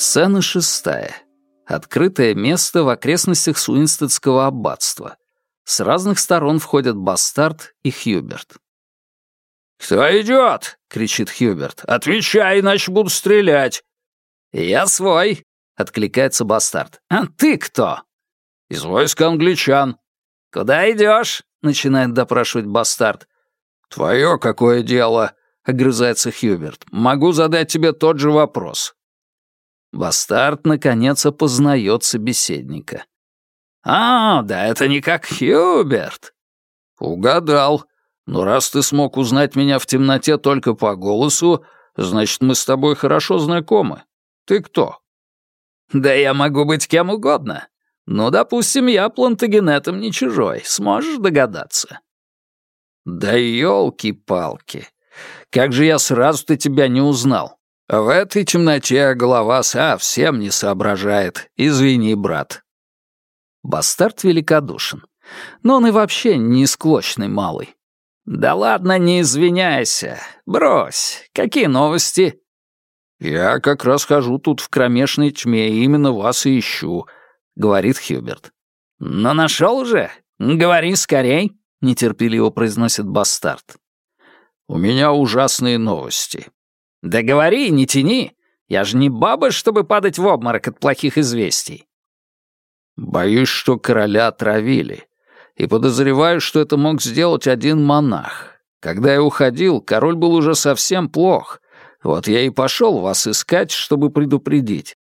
Сцена шестая. Открытое место в окрестностях Суинстедского аббатства. С разных сторон входят Бастард и Хьюберт. «Кто идет?» — кричит Хьюберт. «Отвечай, иначе буду стрелять». «Я свой», — откликается Бастард. «А ты кто?» «Из войска англичан». «Куда идешь?» — начинает допрашивать Бастард. «Твое какое дело?» — огрызается Хьюберт. «Могу задать тебе тот же вопрос». Бастард, наконец, опознает собеседника. «А, да это не как Хьюберт». «Угадал. Но раз ты смог узнать меня в темноте только по голосу, значит, мы с тобой хорошо знакомы. Ты кто?» «Да я могу быть кем угодно. Ну, допустим, я плантагенетом не чужой. Сможешь догадаться?» «Да елки-палки! Как же я сразу-то тебя не узнал! В этой темноте голова совсем не соображает. Извини, брат». Бастард великодушен. Но он и вообще не склочный малый. «Да ладно, не извиняйся. Брось. Какие новости?» «Я как раз хожу тут в кромешной тьме, именно вас и ищу», — говорит Хьюберт. «Но нашел уже? Говори скорей», — нетерпеливо произносит Бастард. «У меня ужасные новости». «Да говори, не тяни. Я же не баба, чтобы падать в обморок от плохих известий». «Боюсь, что короля отравили и подозреваю, что это мог сделать один монах. Когда я уходил, король был уже совсем плох. Вот я и пошел вас искать, чтобы предупредить.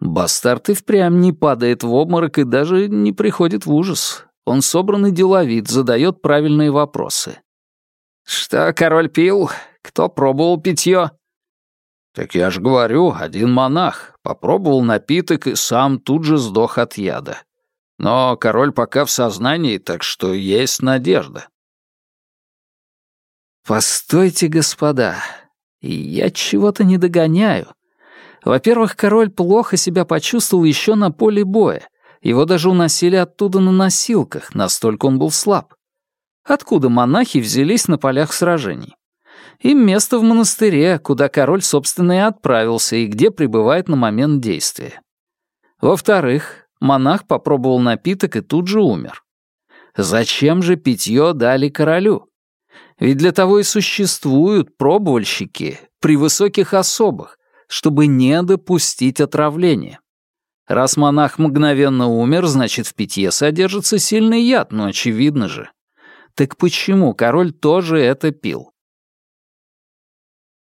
Бастард и впрямь не падает в обморок и даже не приходит в ужас. Он собран и деловит, задает правильные вопросы. «Что король пил? Кто пробовал питье?» «Так я же говорю, один монах. Попробовал напиток и сам тут же сдох от яда. Но король пока в сознании, так что есть надежда. Постойте, господа, я чего-то не догоняю. Во-первых, король плохо себя почувствовал еще на поле боя. Его даже уносили оттуда на носилках, настолько он был слаб. Откуда монахи взялись на полях сражений? Им место в монастыре, куда король, собственно, и отправился, и где пребывает на момент действия. Во-вторых, Монах попробовал напиток и тут же умер. Зачем же питье дали королю? Ведь для того и существуют пробовальщики при высоких особых, чтобы не допустить отравления. Раз монах мгновенно умер, значит, в питье содержится сильный яд, ну, очевидно же. Так почему король тоже это пил?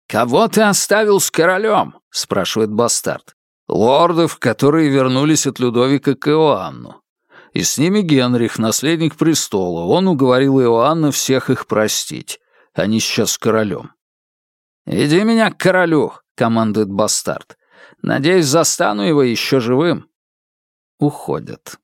«Кого ты оставил с королем?» — спрашивает бастард. Лордов, которые вернулись от Людовика к Иоанну. И с ними Генрих, наследник престола. Он уговорил Иоанна всех их простить. Они сейчас с королем. «Веди меня к королю», — командует бастард. «Надеюсь, застану его еще живым». Уходят.